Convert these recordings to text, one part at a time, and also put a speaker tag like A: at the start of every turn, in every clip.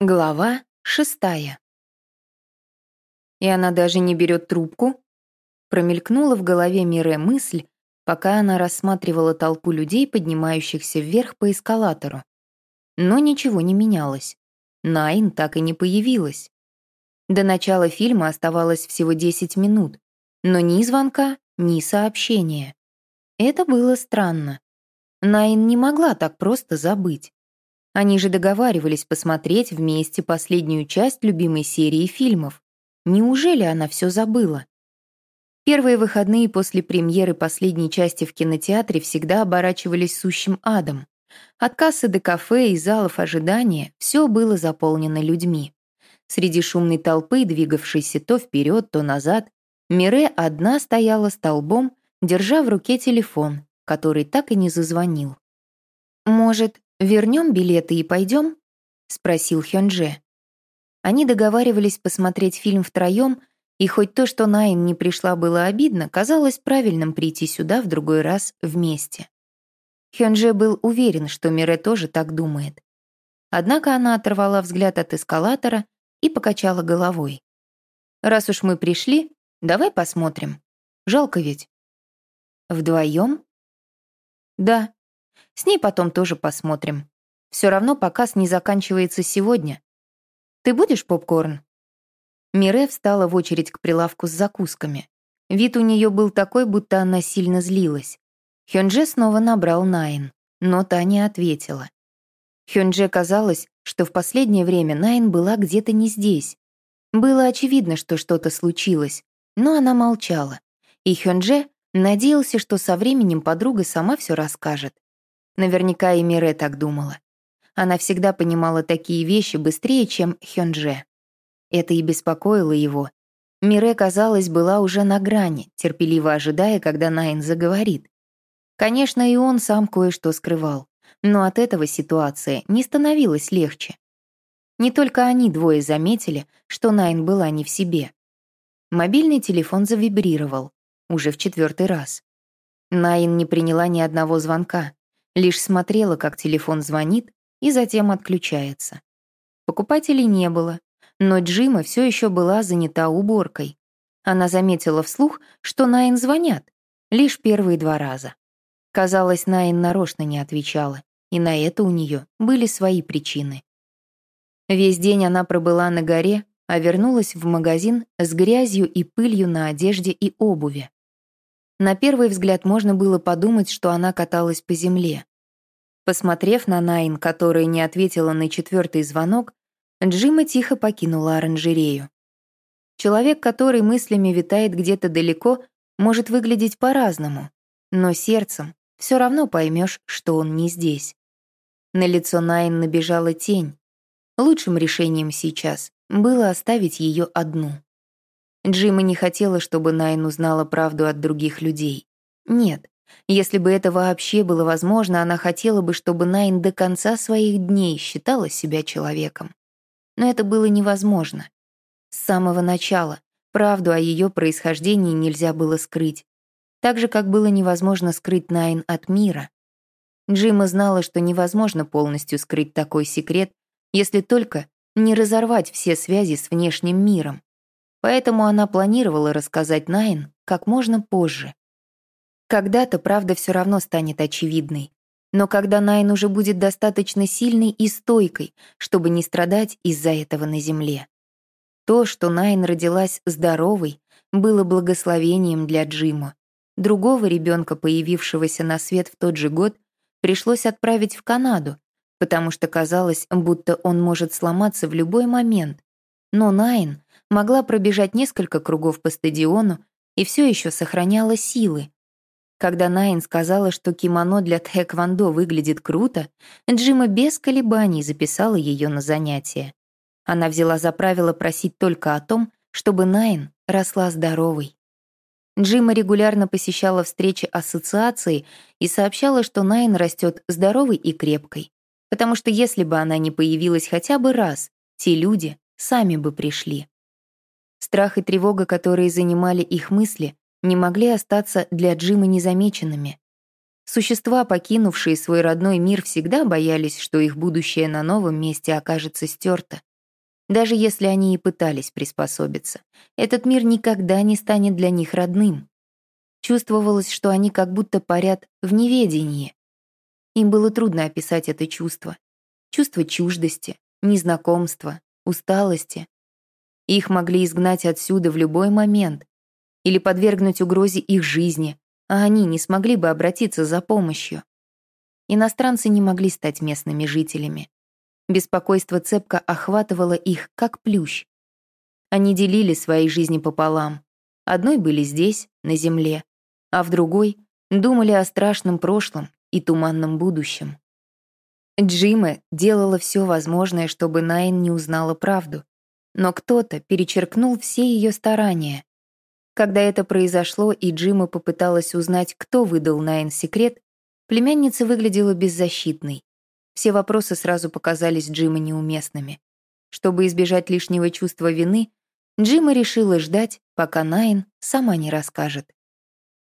A: Глава шестая. И она даже не берет трубку? Промелькнула в голове Мире мысль, пока она рассматривала толпу людей, поднимающихся вверх по эскалатору. Но ничего не менялось. Найн так и не появилась. До начала фильма оставалось всего 10 минут, но ни звонка, ни сообщения. Это было странно. Найн не могла так просто забыть. Они же договаривались посмотреть вместе последнюю часть любимой серии фильмов. Неужели она все забыла? Первые выходные после премьеры последней части в кинотеатре всегда оборачивались сущим адом. От кассы до кафе и залов ожидания все было заполнено людьми. Среди шумной толпы, двигавшейся то вперед, то назад, Мире одна стояла столбом, держа в руке телефон, который так и не зазвонил. «Может, «Вернем билеты и пойдем?» — спросил Хёнже. Они договаривались посмотреть фильм втроем, и хоть то, что Найн не пришла, было обидно, казалось правильным прийти сюда в другой раз вместе. Хёнже был уверен, что Мире тоже так думает. Однако она оторвала взгляд от эскалатора и покачала головой. «Раз уж мы пришли, давай посмотрим. Жалко ведь». «Вдвоем?» «Да», с ней потом тоже посмотрим. Все равно показ не заканчивается сегодня. Ты будешь попкорн?» Мире встала в очередь к прилавку с закусками. Вид у нее был такой, будто она сильно злилась. Хёнже снова набрал Найн, но та не ответила. Хёнже казалось, что в последнее время Найн была где-то не здесь. Было очевидно, что что-то случилось, но она молчала. И Хёнже надеялся, что со временем подруга сама все расскажет. Наверняка и Мире так думала. Она всегда понимала такие вещи быстрее, чем Хёнже. Это и беспокоило его. Мире, казалось, была уже на грани, терпеливо ожидая, когда Найн заговорит. Конечно, и он сам кое-что скрывал, но от этого ситуация не становилась легче. Не только они двое заметили, что Найн была не в себе. Мобильный телефон завибрировал, уже в четвертый раз. Найн не приняла ни одного звонка, Лишь смотрела, как телефон звонит и затем отключается. Покупателей не было, но Джима все еще была занята уборкой. Она заметила вслух, что Найн звонят, лишь первые два раза. Казалось, Найн нарочно не отвечала, и на это у нее были свои причины. Весь день она пробыла на горе, а вернулась в магазин с грязью и пылью на одежде и обуви. На первый взгляд можно было подумать, что она каталась по земле. Посмотрев на Найн, которая не ответила на четвертый звонок, Джима тихо покинула оранжерею. Человек, который мыслями витает где-то далеко, может выглядеть по-разному, но сердцем все равно поймешь, что он не здесь. На лицо Найн набежала тень. Лучшим решением сейчас было оставить ее одну. Джима не хотела, чтобы Найн узнала правду от других людей. Нет, если бы это вообще было возможно, она хотела бы, чтобы Найн до конца своих дней считала себя человеком. Но это было невозможно. С самого начала правду о ее происхождении нельзя было скрыть. Так же, как было невозможно скрыть Найн от мира. Джима знала, что невозможно полностью скрыть такой секрет, если только не разорвать все связи с внешним миром. Поэтому она планировала рассказать Найн как можно позже. Когда-то правда все равно станет очевидной. Но когда Найн уже будет достаточно сильной и стойкой, чтобы не страдать из-за этого на земле. То, что Найн родилась здоровой, было благословением для Джима. Другого ребенка, появившегося на свет в тот же год, пришлось отправить в Канаду, потому что казалось, будто он может сломаться в любой момент. Но Найн могла пробежать несколько кругов по стадиону и все еще сохраняла силы. Когда Найн сказала, что кимоно для тхэквондо выглядит круто, Джима без колебаний записала ее на занятия. Она взяла за правило просить только о том, чтобы Найн росла здоровой. Джима регулярно посещала встречи ассоциации и сообщала, что Найн растет здоровой и крепкой, потому что если бы она не появилась хотя бы раз, те люди сами бы пришли. Страх и тревога, которые занимали их мысли, не могли остаться для Джима незамеченными. Существа, покинувшие свой родной мир, всегда боялись, что их будущее на новом месте окажется стерто. Даже если они и пытались приспособиться, этот мир никогда не станет для них родным. Чувствовалось, что они как будто парят в неведении. Им было трудно описать это чувство. Чувство чуждости, незнакомства, усталости. Их могли изгнать отсюда в любой момент или подвергнуть угрозе их жизни, а они не смогли бы обратиться за помощью. Иностранцы не могли стать местными жителями. Беспокойство цепко охватывало их, как плющ. Они делили свои жизни пополам. Одной были здесь, на земле, а в другой думали о страшном прошлом и туманном будущем. Джима делала все возможное, чтобы Найн не узнала правду, но кто-то перечеркнул все ее старания. Когда это произошло, и Джима попыталась узнать, кто выдал Найн секрет, племянница выглядела беззащитной. Все вопросы сразу показались Джима неуместными. Чтобы избежать лишнего чувства вины, Джима решила ждать, пока Найн сама не расскажет.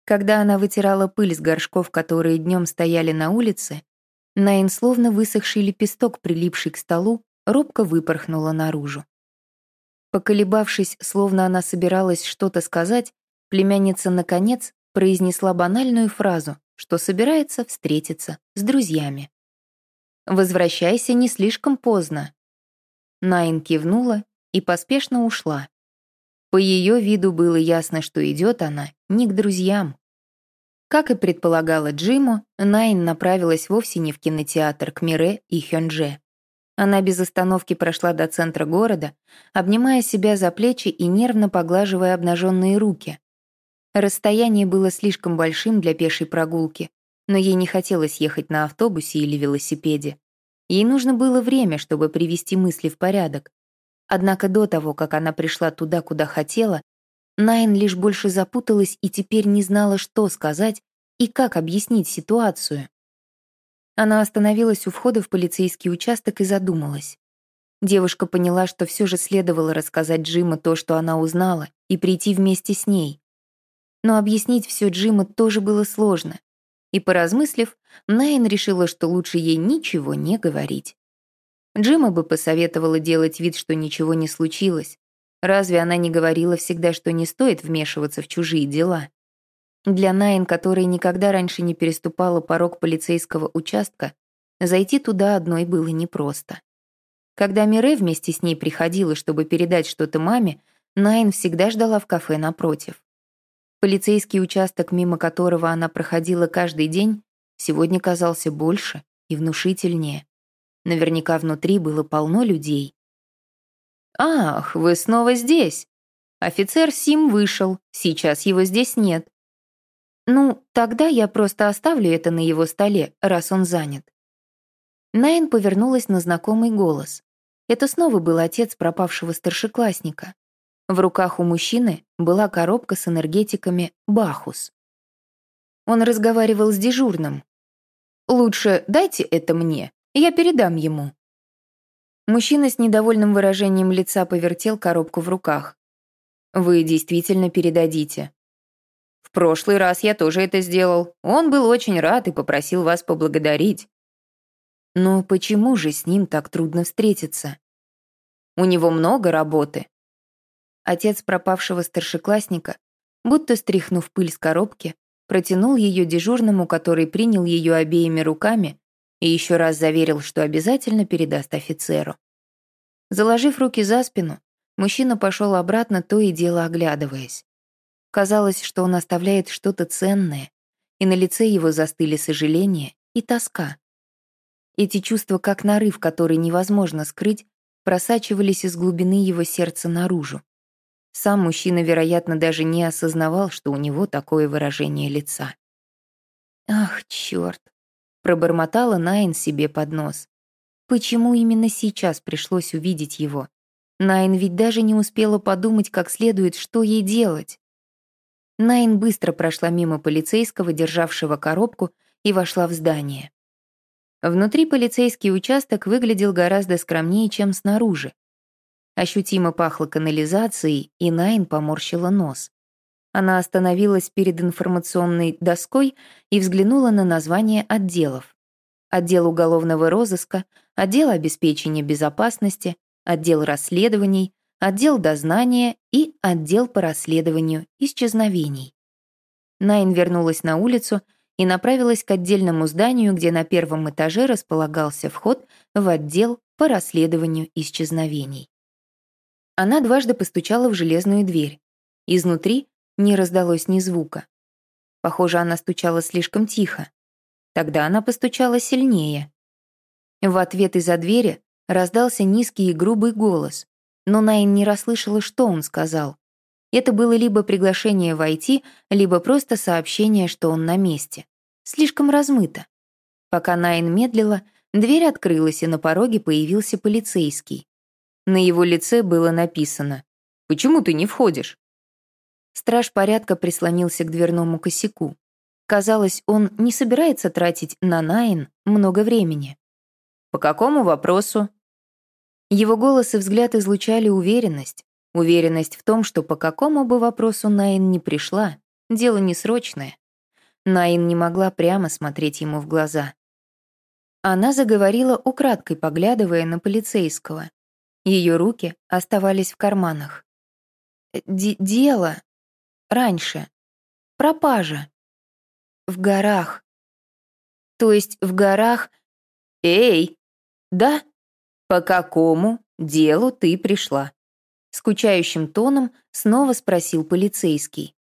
A: Когда она вытирала пыль с горшков, которые днем стояли на улице, Найн, словно высохший лепесток, прилипший к столу, робко выпорхнула наружу. Поколебавшись, словно она собиралась что-то сказать, племянница, наконец, произнесла банальную фразу, что собирается встретиться с друзьями. Возвращайся не слишком поздно». Найн кивнула и поспешно ушла. По ее виду было ясно, что идет она не к друзьям. Как и предполагала Джиму, Найн направилась вовсе не в кинотеатр к Мире и Хёнже. Она без остановки прошла до центра города, обнимая себя за плечи и нервно поглаживая обнаженные руки. Расстояние было слишком большим для пешей прогулки, но ей не хотелось ехать на автобусе или велосипеде. Ей нужно было время, чтобы привести мысли в порядок. Однако до того, как она пришла туда, куда хотела, Найн лишь больше запуталась и теперь не знала, что сказать и как объяснить ситуацию. Она остановилась у входа в полицейский участок и задумалась. Девушка поняла, что все же следовало рассказать Джиму то, что она узнала, и прийти вместе с ней. Но объяснить все Джиму тоже было сложно и, поразмыслив, Найн решила, что лучше ей ничего не говорить. Джима бы посоветовала делать вид, что ничего не случилось. Разве она не говорила всегда, что не стоит вмешиваться в чужие дела? Для Найн, которая никогда раньше не переступала порог полицейского участка, зайти туда одной было непросто. Когда Мире вместе с ней приходила, чтобы передать что-то маме, Найн всегда ждала в кафе напротив. Полицейский участок, мимо которого она проходила каждый день, сегодня казался больше и внушительнее. Наверняка внутри было полно людей. «Ах, вы снова здесь! Офицер Сим вышел, сейчас его здесь нет». «Ну, тогда я просто оставлю это на его столе, раз он занят». Найн повернулась на знакомый голос. Это снова был отец пропавшего старшеклассника. В руках у мужчины была коробка с энергетиками «Бахус». Он разговаривал с дежурным. «Лучше дайте это мне, я передам ему». Мужчина с недовольным выражением лица повертел коробку в руках. «Вы действительно передадите?» «В прошлый раз я тоже это сделал. Он был очень рад и попросил вас поблагодарить». «Но почему же с ним так трудно встретиться?» «У него много работы», Отец пропавшего старшеклассника, будто стряхнув пыль с коробки, протянул ее дежурному, который принял ее обеими руками и еще раз заверил, что обязательно передаст офицеру. Заложив руки за спину, мужчина пошел обратно, то и дело оглядываясь. Казалось, что он оставляет что-то ценное, и на лице его застыли сожаление и тоска. Эти чувства, как нарыв, который невозможно скрыть, просачивались из глубины его сердца наружу. Сам мужчина, вероятно, даже не осознавал, что у него такое выражение лица. «Ах, чёрт!» — пробормотала Найн себе под нос. Почему именно сейчас пришлось увидеть его? Найн ведь даже не успела подумать как следует, что ей делать. Найн быстро прошла мимо полицейского, державшего коробку, и вошла в здание. Внутри полицейский участок выглядел гораздо скромнее, чем снаружи. Ощутимо пахло канализацией, и Найн поморщила нос. Она остановилась перед информационной доской и взглянула на название отделов. Отдел уголовного розыска, отдел обеспечения безопасности, отдел расследований, отдел дознания и отдел по расследованию исчезновений. Найн вернулась на улицу и направилась к отдельному зданию, где на первом этаже располагался вход в отдел по расследованию исчезновений. Она дважды постучала в железную дверь. Изнутри не раздалось ни звука. Похоже, она стучала слишком тихо. Тогда она постучала сильнее. В ответ из-за двери раздался низкий и грубый голос, но Найн не расслышала, что он сказал. Это было либо приглашение войти, либо просто сообщение, что он на месте. Слишком размыто. Пока Найн медлила, дверь открылась, и на пороге появился полицейский. На его лице было написано «Почему ты не входишь?» Страж порядка прислонился к дверному косяку. Казалось, он не собирается тратить на Найн много времени. «По какому вопросу?» Его голос и взгляд излучали уверенность, Уверенность в том, что по какому бы вопросу Найн не пришла, дело не срочное. Найн не могла прямо смотреть ему в глаза. Она заговорила украдкой, поглядывая на полицейского. Ее руки оставались в карманах. Д «Дело. Раньше. Пропажа. В горах. То есть в горах... Эй! Да? По какому делу ты пришла?» Скучающим тоном снова спросил полицейский.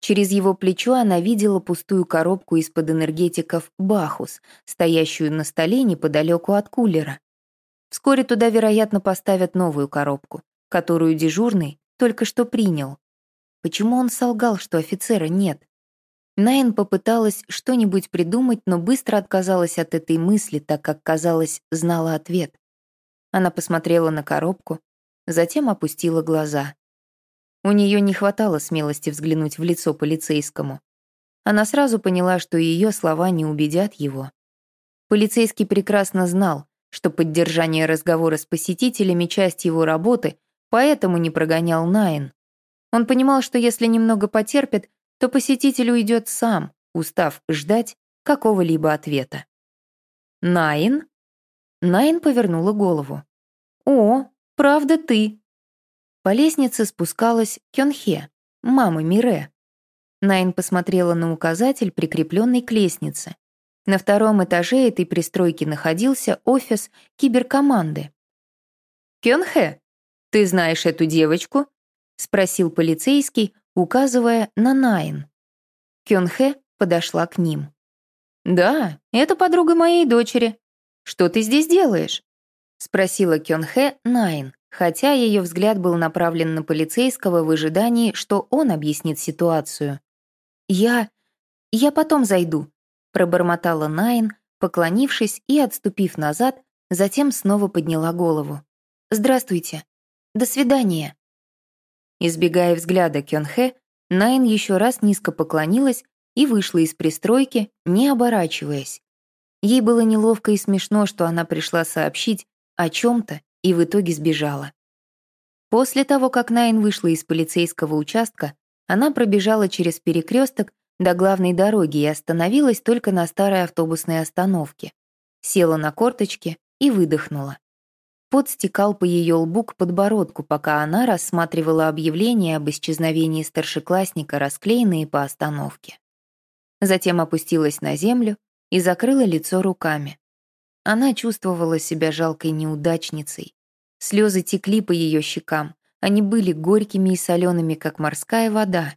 A: Через его плечо она видела пустую коробку из-под энергетиков «Бахус», стоящую на столе неподалеку от кулера. Вскоре туда, вероятно, поставят новую коробку, которую дежурный только что принял. Почему он солгал, что офицера нет? Найн попыталась что-нибудь придумать, но быстро отказалась от этой мысли, так как, казалось, знала ответ. Она посмотрела на коробку, затем опустила глаза. У нее не хватало смелости взглянуть в лицо полицейскому. Она сразу поняла, что ее слова не убедят его. Полицейский прекрасно знал, что поддержание разговора с посетителями — часть его работы, поэтому не прогонял Найн. Он понимал, что если немного потерпит, то посетитель уйдет сам, устав ждать какого-либо ответа. «Найн?» Найн повернула голову. «О, Правда ты». По лестнице спускалась Кёнхе, мама Мире. Найн посмотрела на указатель, прикрепленный к лестнице. На втором этаже этой пристройки находился офис киберкоманды. «Кёнхэ, ты знаешь эту девочку?» — спросил полицейский, указывая на Найн. Кёнхэ подошла к ним. «Да, это подруга моей дочери. Что ты здесь делаешь?» — спросила Кёнхэ Найн, хотя ее взгляд был направлен на полицейского в ожидании, что он объяснит ситуацию. «Я... я потом зайду», — пробормотала Найн, поклонившись и отступив назад, затем снова подняла голову. «Здравствуйте. До свидания». Избегая взгляда Кёнхэ, Найн еще раз низко поклонилась и вышла из пристройки, не оборачиваясь. Ей было неловко и смешно, что она пришла сообщить, о чем-то и в итоге сбежала. После того, как Найн вышла из полицейского участка, она пробежала через перекресток до главной дороги и остановилась только на старой автобусной остановке. Села на корточки и выдохнула. Пот стекал по ее лбу к подбородку, пока она рассматривала объявления об исчезновении старшеклассника, расклеенные по остановке. Затем опустилась на землю и закрыла лицо руками. Она чувствовала себя жалкой неудачницей. Слезы текли по ее щекам. Они были горькими и солеными, как морская вода.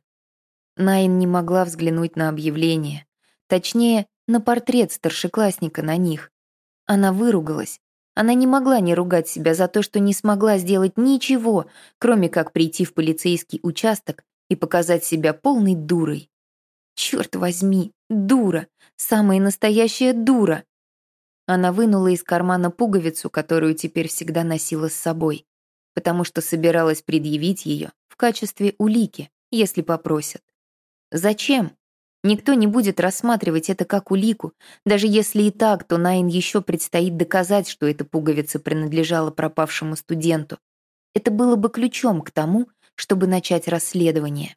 A: Найн не могла взглянуть на объявление. Точнее, на портрет старшеклассника на них. Она выругалась. Она не могла не ругать себя за то, что не смогла сделать ничего, кроме как прийти в полицейский участок и показать себя полной дурой. Черт возьми, дура, самая настоящая дура. Она вынула из кармана пуговицу, которую теперь всегда носила с собой, потому что собиралась предъявить ее в качестве улики, если попросят. Зачем? Никто не будет рассматривать это как улику, даже если и так, то Найн еще предстоит доказать, что эта пуговица принадлежала пропавшему студенту. Это было бы ключом к тому, чтобы начать расследование.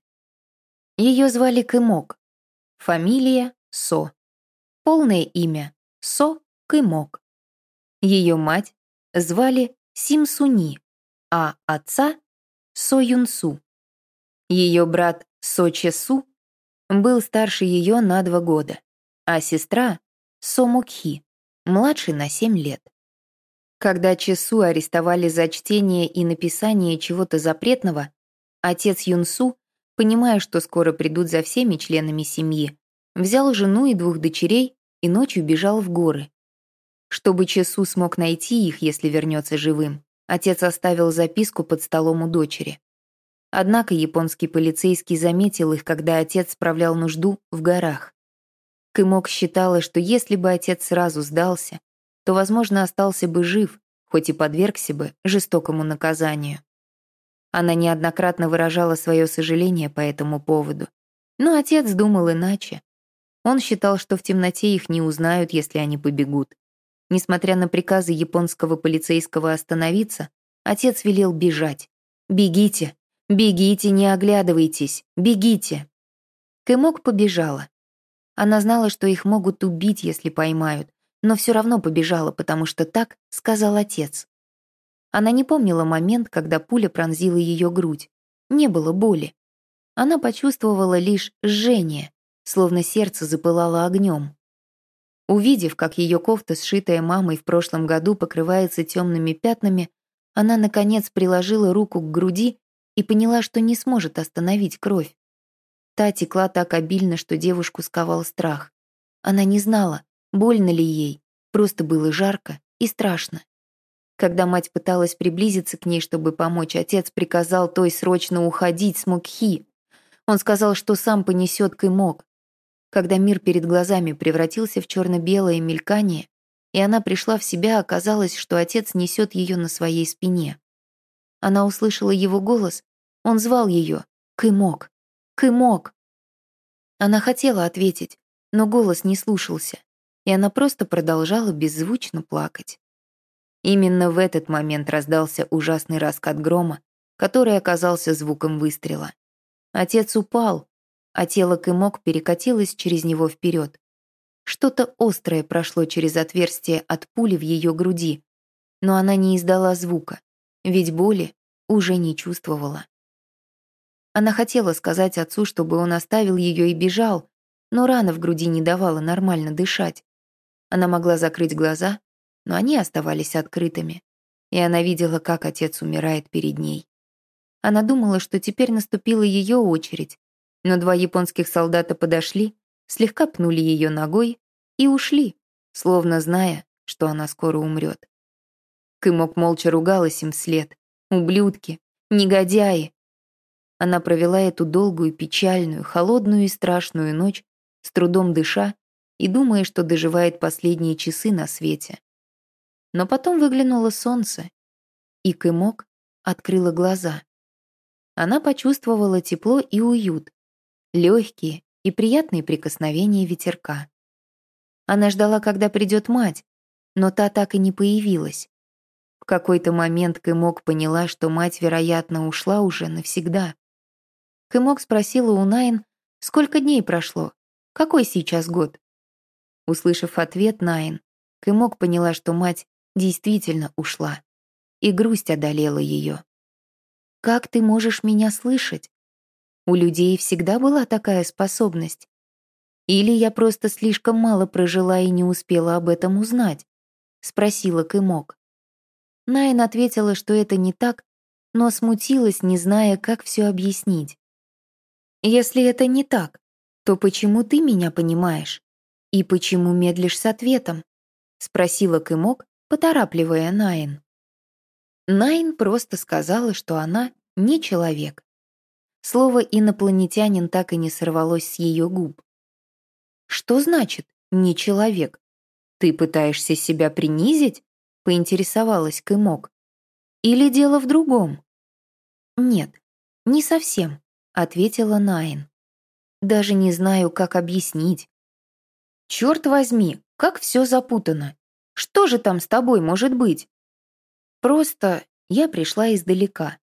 A: Ее звали Кымок. Фамилия Со. Полное имя Со Кымок. Ее мать звали Сим Суни, а отца Со Юнсу. Ее брат Со Чесу был старше ее на два года, а сестра Со Мукхи младше на семь лет. Когда Чесу арестовали за чтение и написание чего-то запретного, отец Юнсу, понимая, что скоро придут за всеми членами семьи, взял жену и двух дочерей и ночью бежал в горы. Чтобы Чесу смог найти их, если вернется живым, отец оставил записку под столом у дочери. Однако японский полицейский заметил их, когда отец справлял нужду в горах. Кымок считала, что если бы отец сразу сдался, то, возможно, остался бы жив, хоть и подвергся бы жестокому наказанию. Она неоднократно выражала свое сожаление по этому поводу. Но отец думал иначе. Он считал, что в темноте их не узнают, если они побегут. Несмотря на приказы японского полицейского остановиться, отец велел бежать. «Бегите! Бегите, не оглядывайтесь! Бегите!» Кэмок побежала. Она знала, что их могут убить, если поймают, но все равно побежала, потому что так сказал отец. Она не помнила момент, когда пуля пронзила ее грудь. Не было боли. Она почувствовала лишь жжение, словно сердце запылало огнем. Увидев, как ее кофта, сшитая мамой в прошлом году, покрывается темными пятнами, она, наконец, приложила руку к груди и поняла, что не сможет остановить кровь. Та текла так обильно, что девушку сковал страх. Она не знала, Больно ли ей? Просто было жарко и страшно. Когда мать пыталась приблизиться к ней, чтобы помочь, отец приказал той срочно уходить с Мукхи. Он сказал, что сам понесет Кымок. Когда мир перед глазами превратился в черно-белое мелькание, и она пришла в себя, оказалось, что отец несет ее на своей спине. Она услышала его голос, он звал ее «Кымок! Кымок!». Она хотела ответить, но голос не слушался и она просто продолжала беззвучно плакать. Именно в этот момент раздался ужасный раскат грома, который оказался звуком выстрела. Отец упал, а тело Кымок перекатилось через него вперед. Что-то острое прошло через отверстие от пули в ее груди, но она не издала звука, ведь боли уже не чувствовала. Она хотела сказать отцу, чтобы он оставил ее и бежал, но рана в груди не давала нормально дышать. Она могла закрыть глаза, но они оставались открытыми, и она видела, как отец умирает перед ней. Она думала, что теперь наступила ее очередь, но два японских солдата подошли, слегка пнули ее ногой и ушли, словно зная, что она скоро умрет. Кымок молча ругалась им вслед. «Ублюдки! Негодяи!» Она провела эту долгую, печальную, холодную и страшную ночь, с трудом дыша и думая, что доживает последние часы на свете. Но потом выглянуло солнце, и Кымок открыла глаза. Она почувствовала тепло и уют, легкие и приятные прикосновения ветерка. Она ждала, когда придет мать, но та так и не появилась. В какой-то момент Кымок поняла, что мать, вероятно, ушла уже навсегда. Кымок спросила у Найн, сколько дней прошло, какой сейчас год. Услышав ответ Найн, Кымок поняла, что мать действительно ушла, и грусть одолела ее. «Как ты можешь меня слышать? У людей всегда была такая способность. Или я просто слишком мало прожила и не успела об этом узнать?» — спросила Кымок. Найн ответила, что это не так, но смутилась, не зная, как все объяснить. «Если это не так, то почему ты меня понимаешь?» «И почему медлишь с ответом?» — спросила Кымок, поторапливая Найн. Найн просто сказала, что она не человек. Слово «инопланетянин» так и не сорвалось с ее губ. «Что значит «не человек»? Ты пытаешься себя принизить?» — поинтересовалась Кымок. «Или дело в другом?» «Нет, не совсем», — ответила Найн. «Даже не знаю, как объяснить. Черт возьми, как все запутано. Что же там с тобой может быть? Просто я пришла издалека.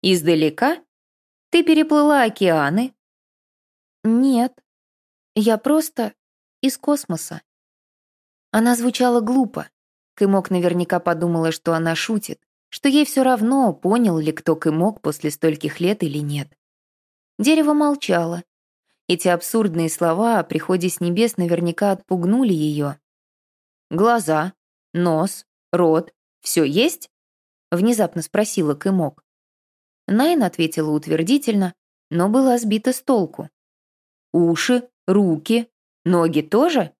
A: Издалека? Ты переплыла океаны? «Нет, я просто из космоса». Она звучала глупо. Кымок наверняка подумала, что она шутит, что ей все равно, понял ли кто Кымок после стольких лет или нет. Дерево молчало. Эти абсурдные слова о приходе с небес наверняка отпугнули ее. «Глаза, нос, рот, все есть?» — внезапно спросила Кымок. Найн ответила утвердительно, но была сбита с толку. «Уши, руки, ноги тоже?»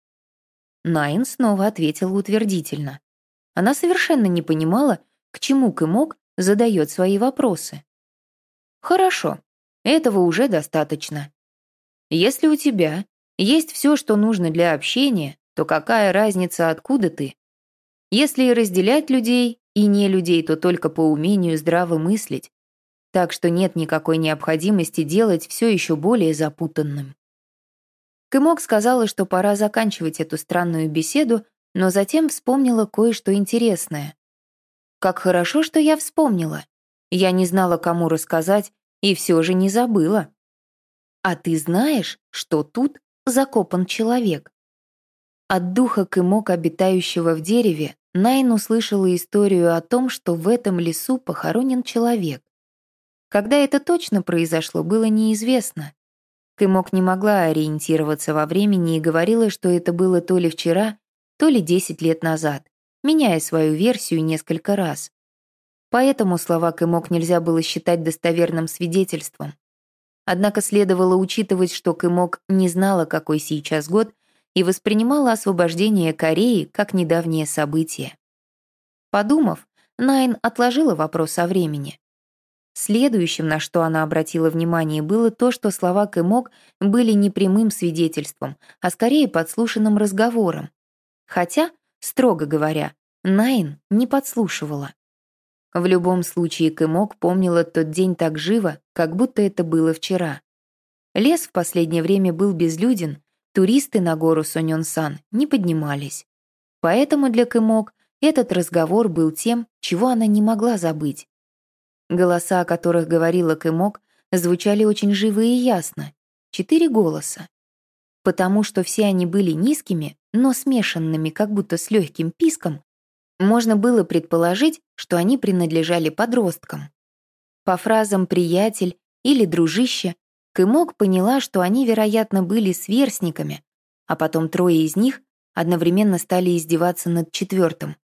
A: Найн снова ответила утвердительно. Она совершенно не понимала, к чему Кымок задает свои вопросы. «Хорошо, этого уже достаточно. Если у тебя есть все, что нужно для общения, то какая разница, откуда ты? Если и разделять людей, и не людей, то только по умению здраво мыслить, так что нет никакой необходимости делать все еще более запутанным. Кымок сказала, что пора заканчивать эту странную беседу, но затем вспомнила кое-что интересное. Как хорошо, что я вспомнила. Я не знала, кому рассказать, и все же не забыла. А ты знаешь, что тут закопан человек? От духа Кымок, обитающего в дереве, Найн услышала историю о том, что в этом лесу похоронен человек. Когда это точно произошло, было неизвестно. Кымок не могла ориентироваться во времени и говорила, что это было то ли вчера, то ли 10 лет назад, меняя свою версию несколько раз. Поэтому слова Кымок нельзя было считать достоверным свидетельством. Однако следовало учитывать, что Кымок не знала, какой сейчас год, и воспринимала освобождение Кореи как недавнее событие. Подумав, Найн отложила вопрос о времени. Следующим, на что она обратила внимание, было то, что слова Кэмок были не прямым свидетельством, а скорее подслушанным разговором. Хотя, строго говоря, Найн не подслушивала. В любом случае Кэмок помнила тот день так живо, как будто это было вчера. Лес в последнее время был безлюден, туристы на гору Сонён-сан не поднимались. Поэтому для Кэмок этот разговор был тем, чего она не могла забыть. Голоса, о которых говорила Кэмок, звучали очень живо и ясно. Четыре голоса. Потому что все они были низкими, но смешанными, как будто с легким писком, можно было предположить, что они принадлежали подросткам. По фразам «приятель» или «дружище» Кэмок поняла, что они, вероятно, были сверстниками, а потом трое из них одновременно стали издеваться над четвертым.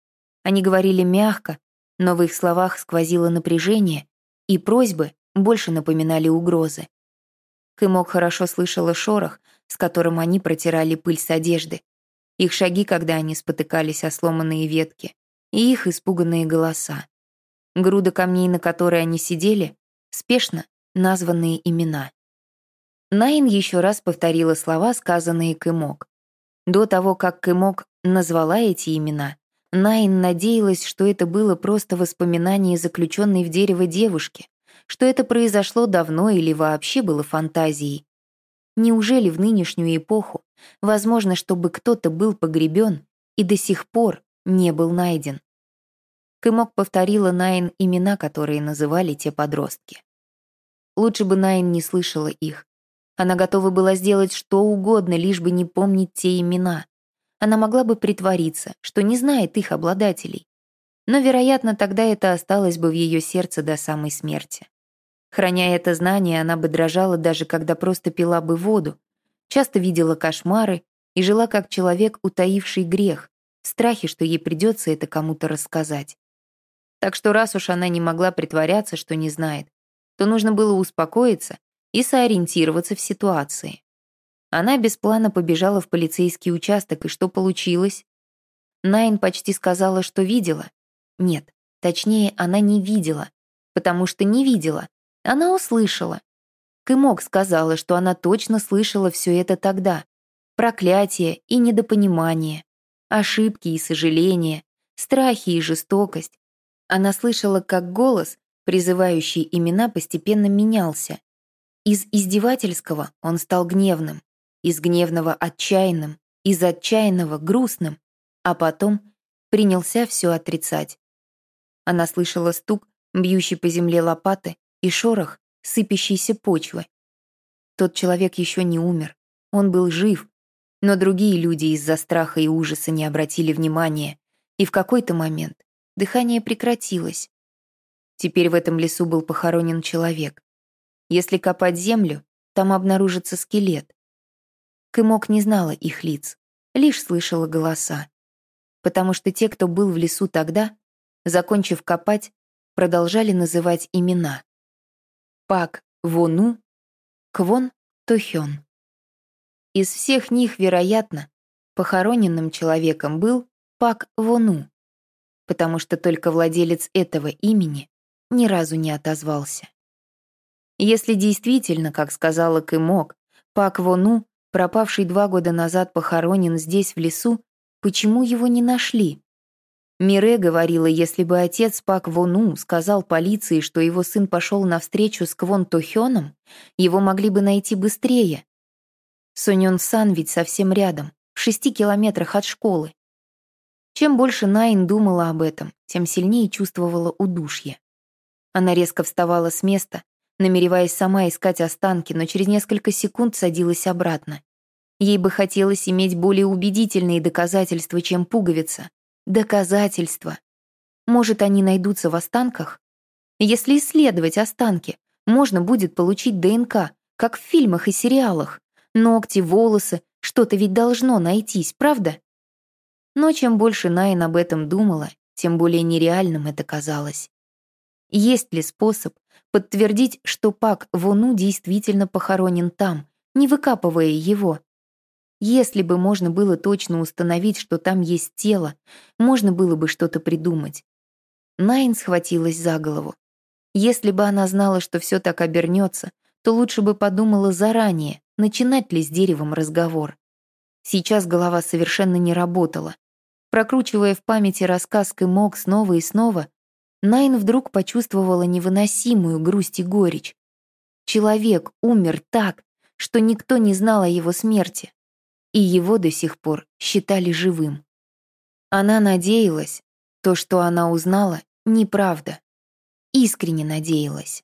A: Они говорили мягко, но в их словах сквозило напряжение, и просьбы больше напоминали угрозы. Кымок хорошо слышала шорох, с которым они протирали пыль с одежды, их шаги, когда они спотыкались о сломанные ветки, и их испуганные голоса. Груда камней, на которой они сидели, спешно названные имена. Найн еще раз повторила слова, сказанные Кымок. До того, как Кымок назвала эти имена, Найн надеялась, что это было просто воспоминание заключенной в дерево девушки, что это произошло давно или вообще было фантазией. Неужели в нынешнюю эпоху возможно, чтобы кто-то был погребен и до сих пор не был найден? Кымок повторила Найн имена, которые называли те подростки. Лучше бы Найн не слышала их. Она готова была сделать что угодно, лишь бы не помнить те имена она могла бы притвориться, что не знает их обладателей. Но, вероятно, тогда это осталось бы в ее сердце до самой смерти. Храня это знание, она бы дрожала даже когда просто пила бы воду, часто видела кошмары и жила как человек, утаивший грех, в страхе, что ей придется это кому-то рассказать. Так что раз уж она не могла притворяться, что не знает, то нужно было успокоиться и сориентироваться в ситуации. Она без плана побежала в полицейский участок, и что получилось? Найн почти сказала, что видела. Нет, точнее, она не видела, потому что не видела. Она услышала. Кымок сказала, что она точно слышала все это тогда. Проклятие и недопонимание, ошибки и сожаления, страхи и жестокость. Она слышала, как голос, призывающий имена, постепенно менялся. Из издевательского он стал гневным из гневного отчаянным, из отчаянного грустным, а потом принялся все отрицать. Она слышала стук, бьющий по земле лопаты, и шорох сыпящейся почвы. Тот человек еще не умер. Он был жив. Но другие люди из-за страха и ужаса не обратили внимания, и в какой-то момент дыхание прекратилось. Теперь в этом лесу был похоронен человек. Если копать землю, там обнаружится скелет. Кымок не знала их лиц, лишь слышала голоса. Потому что те, кто был в лесу тогда, закончив копать, продолжали называть имена. Пак Вону, Квон Тохён. Из всех них, вероятно, похороненным человеком был Пак Вону, потому что только владелец этого имени ни разу не отозвался. Если действительно, как сказала Кымок, Пак Вону, пропавший два года назад, похоронен здесь, в лесу, почему его не нашли? Мире говорила, если бы отец Пак Вону сказал полиции, что его сын пошел на встречу с Квон Тохёном, его могли бы найти быстрее. Сонён Сан ведь совсем рядом, в шести километрах от школы. Чем больше Найн думала об этом, тем сильнее чувствовала удушье. Она резко вставала с места, намереваясь сама искать останки, но через несколько секунд садилась обратно. Ей бы хотелось иметь более убедительные доказательства, чем пуговица. Доказательства. Может, они найдутся в останках? Если исследовать останки, можно будет получить ДНК, как в фильмах и сериалах. Ногти, волосы, что-то ведь должно найтись, правда? Но чем больше Найн об этом думала, тем более нереальным это казалось. Есть ли способ подтвердить, что Пак Вону действительно похоронен там, не выкапывая его? Если бы можно было точно установить, что там есть тело, можно было бы что-то придумать. Найн схватилась за голову. Если бы она знала, что все так обернется, то лучше бы подумала заранее, начинать ли с деревом разговор. Сейчас голова совершенно не работала. Прокручивая в памяти рассказ Кымок снова и снова, Найн вдруг почувствовала невыносимую грусть и горечь. Человек умер так, что никто не знал о его смерти и его до сих пор считали живым. Она надеялась, то, что она узнала, неправда. Искренне надеялась.